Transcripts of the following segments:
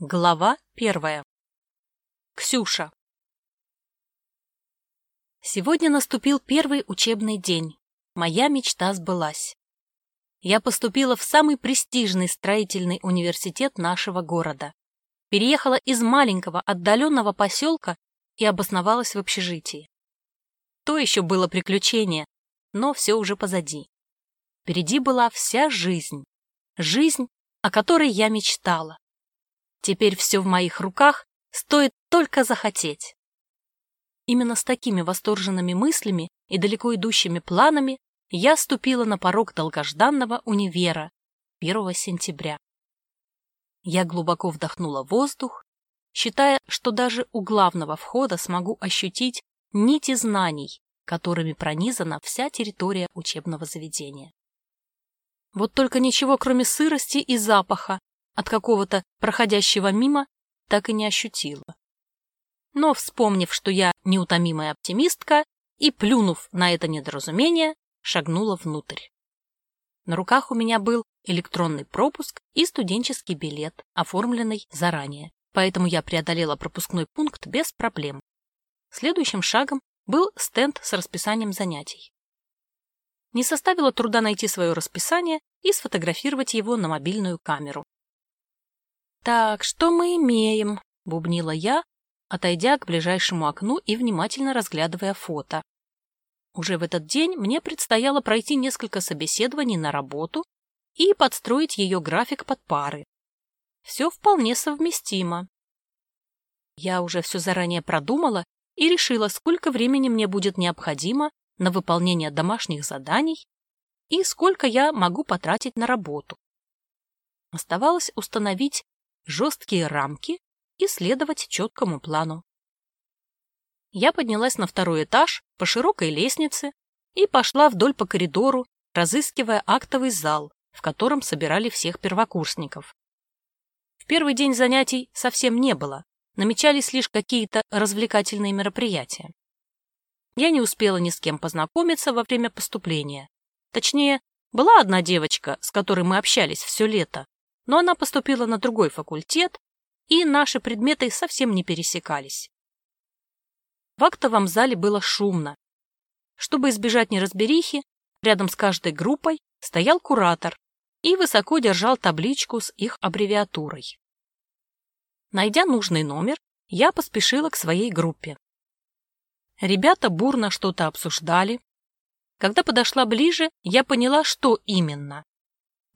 Глава первая. Ксюша. Сегодня наступил первый учебный день. Моя мечта сбылась. Я поступила в самый престижный строительный университет нашего города. Переехала из маленького отдаленного поселка и обосновалась в общежитии. То еще было приключение, но все уже позади. Впереди была вся жизнь. Жизнь, о которой я мечтала Теперь все в моих руках, стоит только захотеть. Именно с такими восторженными мыслями и далеко идущими планами я ступила на порог долгожданного универа 1 сентября. Я глубоко вдохнула воздух, считая, что даже у главного входа смогу ощутить нити знаний, которыми пронизана вся территория учебного заведения. Вот только ничего, кроме сырости и запаха, от какого-то проходящего мимо так и не ощутила. Но, вспомнив, что я неутомимая оптимистка, и, плюнув на это недоразумение, шагнула внутрь. На руках у меня был электронный пропуск и студенческий билет, оформленный заранее, поэтому я преодолела пропускной пункт без проблем. Следующим шагом был стенд с расписанием занятий. Не составило труда найти свое расписание и сфотографировать его на мобильную камеру. «Так, что мы имеем?» — бубнила я, отойдя к ближайшему окну и внимательно разглядывая фото. Уже в этот день мне предстояло пройти несколько собеседований на работу и подстроить ее график под пары. Все вполне совместимо. Я уже все заранее продумала и решила, сколько времени мне будет необходимо на выполнение домашних заданий и сколько я могу потратить на работу. Оставалось установить жесткие рамки и следовать четкому плану. Я поднялась на второй этаж по широкой лестнице и пошла вдоль по коридору, разыскивая актовый зал, в котором собирали всех первокурсников. В первый день занятий совсем не было, намечались лишь какие-то развлекательные мероприятия. Я не успела ни с кем познакомиться во время поступления. Точнее, была одна девочка, с которой мы общались все лето, но она поступила на другой факультет, и наши предметы совсем не пересекались. В актовом зале было шумно. Чтобы избежать неразберихи, рядом с каждой группой стоял куратор и высоко держал табличку с их аббревиатурой. Найдя нужный номер, я поспешила к своей группе. Ребята бурно что-то обсуждали. Когда подошла ближе, я поняла, что именно.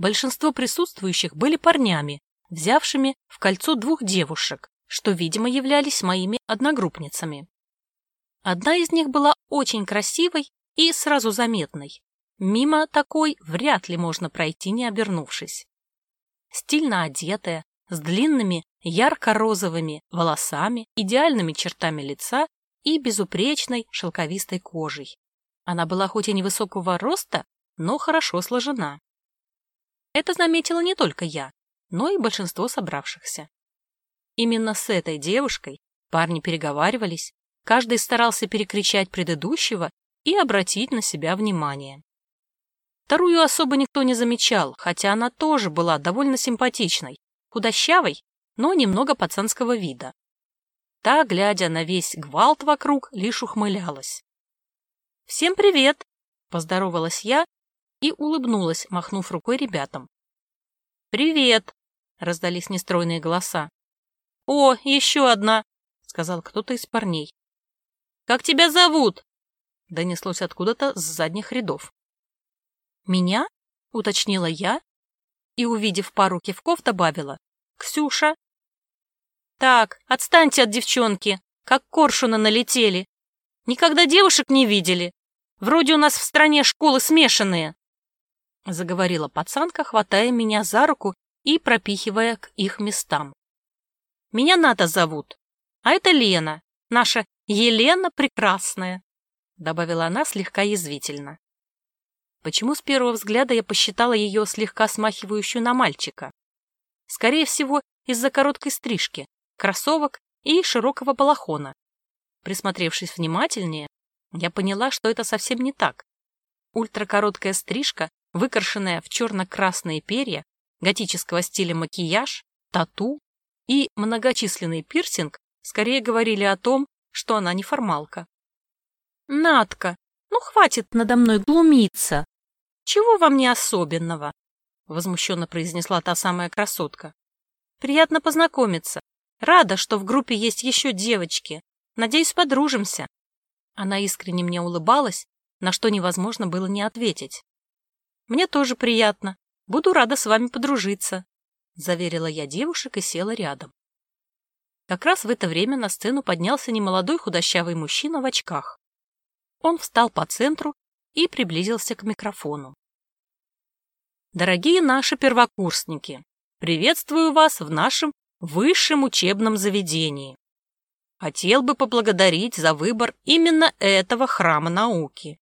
Большинство присутствующих были парнями, взявшими в кольцо двух девушек, что, видимо, являлись моими одногруппницами. Одна из них была очень красивой и сразу заметной. Мимо такой вряд ли можно пройти, не обернувшись. Стильно одетая, с длинными ярко-розовыми волосами, идеальными чертами лица и безупречной шелковистой кожей. Она была хоть и невысокого роста, но хорошо сложена. Это заметила не только я, но и большинство собравшихся. Именно с этой девушкой парни переговаривались, каждый старался перекричать предыдущего и обратить на себя внимание. Вторую особо никто не замечал, хотя она тоже была довольно симпатичной, худощавой, но немного пацанского вида. Та, глядя на весь гвалт вокруг, лишь ухмылялась. «Всем привет!» — поздоровалась я и улыбнулась, махнув рукой ребятам. «Привет!» — раздались нестройные голоса. «О, еще одна!» — сказал кто-то из парней. «Как тебя зовут?» — донеслось откуда-то с задних рядов. «Меня?» — уточнила я и, увидев пару кивков, добавила. «Ксюша!» «Так, отстаньте от девчонки, как коршуна налетели. Никогда девушек не видели. Вроде у нас в стране школы смешанные». — заговорила пацанка, хватая меня за руку и пропихивая к их местам. «Меня Ната зовут, а это Лена, наша Елена Прекрасная», — добавила она слегка язвительно. Почему с первого взгляда я посчитала ее слегка смахивающую на мальчика? Скорее всего, из-за короткой стрижки, кроссовок и широкого балахона. Присмотревшись внимательнее, я поняла, что это совсем не так. Ультракороткая стрижка выкрашенная в черно-красные перья, готического стиля макияж, тату и многочисленный пирсинг скорее говорили о том, что она не формалка. «Надка, ну хватит надо мной глумиться! Чего вам не особенного?» — возмущенно произнесла та самая красотка. «Приятно познакомиться. Рада, что в группе есть еще девочки. Надеюсь, подружимся». Она искренне мне улыбалась, на что невозможно было не ответить. «Мне тоже приятно. Буду рада с вами подружиться», — заверила я девушек и села рядом. Как раз в это время на сцену поднялся немолодой худощавый мужчина в очках. Он встал по центру и приблизился к микрофону. Дорогие наши первокурсники, приветствую вас в нашем высшем учебном заведении. Хотел бы поблагодарить за выбор именно этого храма науки.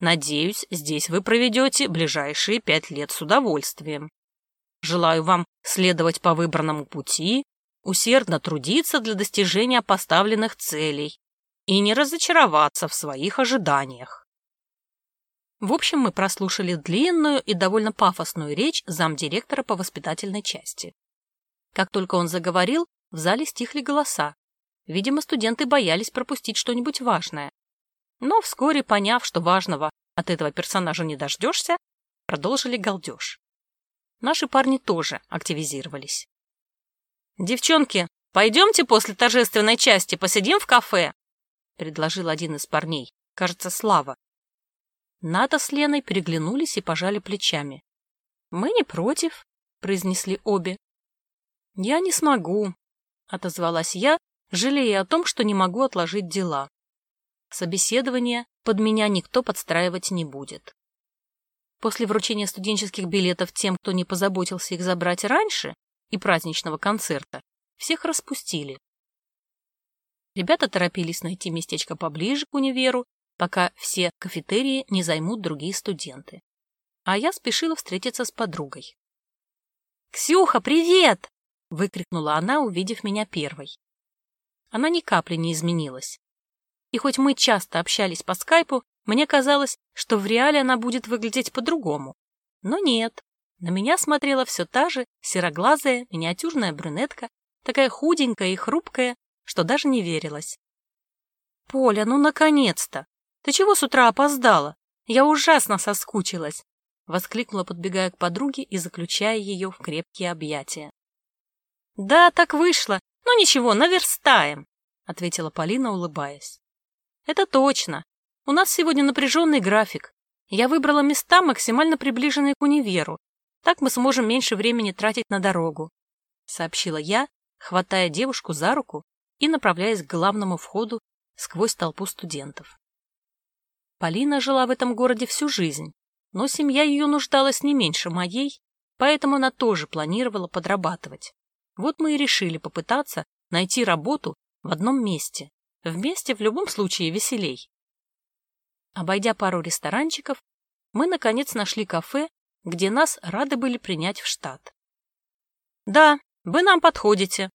Надеюсь, здесь вы проведете ближайшие пять лет с удовольствием. Желаю вам следовать по выбранному пути, усердно трудиться для достижения поставленных целей и не разочароваться в своих ожиданиях. В общем, мы прослушали длинную и довольно пафосную речь замдиректора по воспитательной части. Как только он заговорил, в зале стихли голоса. Видимо, студенты боялись пропустить что-нибудь важное. Но вскоре, поняв, что важного от этого персонажа не дождешься, продолжили галдеж. Наши парни тоже активизировались. «Девчонки, пойдемте после торжественной части посидим в кафе», — предложил один из парней, кажется, Слава. Ната с Леной переглянулись и пожали плечами. «Мы не против», — произнесли обе. «Я не смогу», — отозвалась я, жалея о том, что не могу отложить дела. Собеседование под меня никто подстраивать не будет. После вручения студенческих билетов тем, кто не позаботился их забрать раньше, и праздничного концерта, всех распустили. Ребята торопились найти местечко поближе к универу, пока все кафетерии не займут другие студенты. А я спешила встретиться с подругой. «Ксюха, привет!» — выкрикнула она, увидев меня первой. Она ни капли не изменилась. И хоть мы часто общались по скайпу, мне казалось, что в реале она будет выглядеть по-другому. Но нет. На меня смотрела все та же сероглазая миниатюрная брюнетка, такая худенькая и хрупкая, что даже не верилась. «Поля, ну наконец-то! Ты чего с утра опоздала? Я ужасно соскучилась!» Воскликнула, подбегая к подруге и заключая ее в крепкие объятия. «Да, так вышло. Ну ничего, наверстаем», — ответила Полина, улыбаясь. «Это точно. У нас сегодня напряженный график. Я выбрала места, максимально приближенные к универу. Так мы сможем меньше времени тратить на дорогу», — сообщила я, хватая девушку за руку и направляясь к главному входу сквозь толпу студентов. Полина жила в этом городе всю жизнь, но семья ее нуждалась не меньше моей, поэтому она тоже планировала подрабатывать. Вот мы и решили попытаться найти работу в одном месте. Вместе в любом случае веселей. Обойдя пару ресторанчиков, мы, наконец, нашли кафе, где нас рады были принять в штат. «Да, вы нам подходите.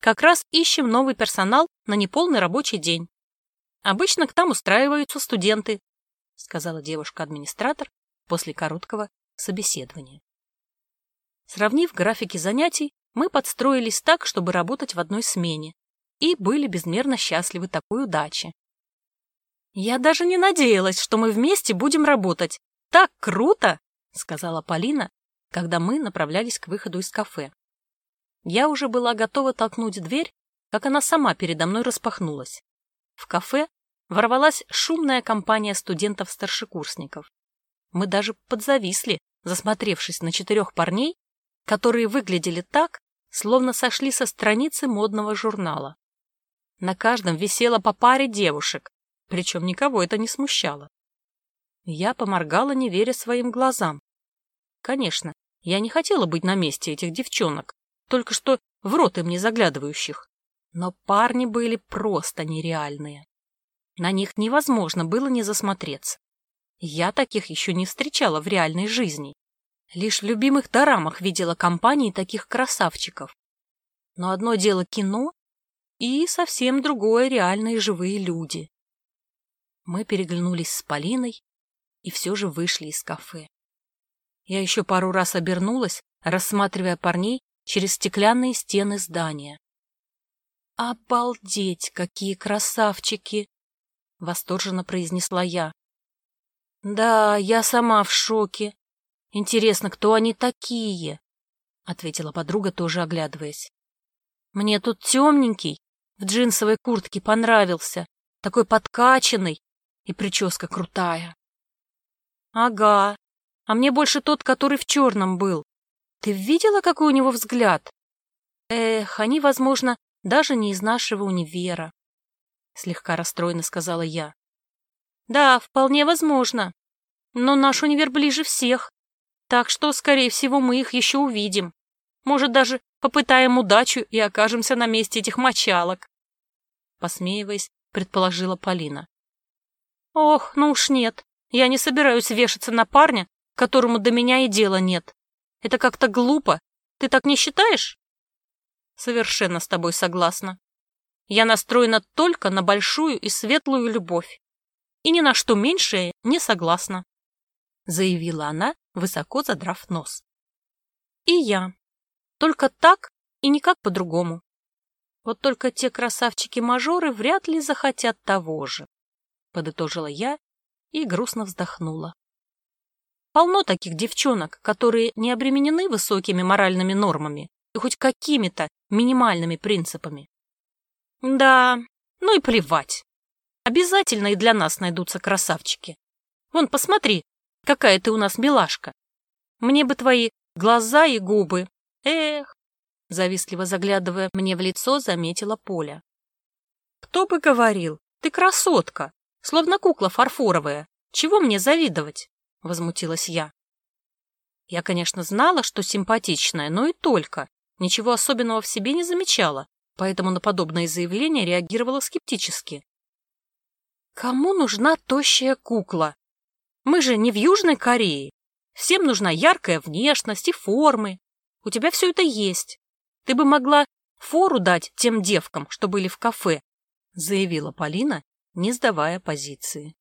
Как раз ищем новый персонал на неполный рабочий день. Обычно к нам устраиваются студенты», сказала девушка-администратор после короткого собеседования. Сравнив графики занятий, мы подстроились так, чтобы работать в одной смене, и были безмерно счастливы такой удаче. «Я даже не надеялась, что мы вместе будем работать. Так круто!» — сказала Полина, когда мы направлялись к выходу из кафе. Я уже была готова толкнуть дверь, как она сама передо мной распахнулась. В кафе ворвалась шумная компания студентов-старшекурсников. Мы даже подзависли, засмотревшись на четырех парней, которые выглядели так, словно сошли со страницы модного журнала. На каждом висело по паре девушек, причем никого это не смущало. Я поморгала, не веря своим глазам. Конечно, я не хотела быть на месте этих девчонок, только что в рот им не заглядывающих. Но парни были просто нереальные. На них невозможно было не засмотреться. Я таких еще не встречала в реальной жизни. Лишь в любимых дорамах видела компании таких красавчиков. Но одно дело кино, и совсем другое реальные живые люди. Мы переглянулись с Полиной и все же вышли из кафе. Я еще пару раз обернулась, рассматривая парней, через стеклянные стены здания. «Обалдеть, какие красавчики!» — восторженно произнесла я. «Да, я сама в шоке. Интересно, кто они такие?» — ответила подруга, тоже оглядываясь. «Мне тут темненький, в джинсовой куртке понравился, такой подкачанный, и прическа крутая». «Ага, а мне больше тот, который в черном был. Ты видела, какой у него взгляд? Эх, они, возможно, даже не из нашего универа. Слегка расстроенно сказала я. Да, вполне возможно. Но наш универ ближе всех. Так что, скорее всего, мы их еще увидим. Может, даже попытаем удачу и окажемся на месте этих мочалок. Посмеиваясь, предположила Полина. Ох, ну уж нет. Я не собираюсь вешаться на парня, которому до меня и дела нет. Это как-то глупо. Ты так не считаешь? Совершенно с тобой согласна. Я настроена только на большую и светлую любовь. И ни на что меньшее не согласна, заявила она, высоко задрав нос. И я. Только так и никак по-другому. Вот только те красавчики-мажоры вряд ли захотят того же, подытожила я и грустно вздохнула. Полно таких девчонок, которые не обременены высокими моральными нормами и хоть какими-то минимальными принципами. Да, ну и плевать. Обязательно и для нас найдутся красавчики. Вон, посмотри, какая ты у нас милашка. Мне бы твои глаза и губы. Эх, завистливо заглядывая мне в лицо, заметила Поля. Кто бы говорил, ты красотка, словно кукла фарфоровая. Чего мне завидовать? — возмутилась я. Я, конечно, знала, что симпатичная, но и только. Ничего особенного в себе не замечала, поэтому на подобное заявление реагировала скептически. Кому нужна тощая кукла? Мы же не в Южной Корее. Всем нужна яркая внешность и формы. У тебя все это есть. Ты бы могла фору дать тем девкам, что были в кафе, заявила Полина, не сдавая позиции.